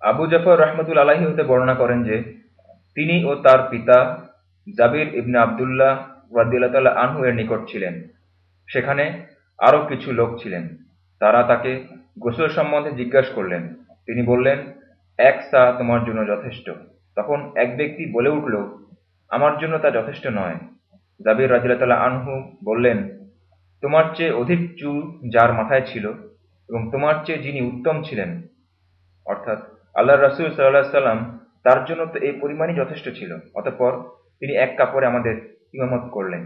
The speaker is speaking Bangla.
আবু জাফর রহমতুল আলাহি হতে বর্ণনা করেন যে, তিনি ও তার পিতা জাবির ইবনে আবদুল্লাহ ওয়াদিল্লাহ আনহু এর নিকট ছিলেন। সেখানে আরও কিছু লোক ছিলেন। তারা তাকে গোসল সম্বন্ধে জিজ্ঞাসা করলেন। তিনি বললেন, এক সা তোমার জন্য যথেষ্ট। তখন এক ব্যক্তি বলে উঠল, আমার জন্য তা যথেষ্ট নয়। জাবির রাজিল্লাহ আনহু বললেন, তোমার চেয়ে অধিক চুল যার মাথায় ছিল এবং তোমার চেয়ে যিনি উত্তম ছিলেন। অর্থাৎ আল্লাহ রসুল সাল্লাহ সাল্লাম তার জন্য তো এই পরিমাণই যথেষ্ট ছিল। অতঃপর তিনি এক কাপড়ে আমাদের ইমামত করলেন।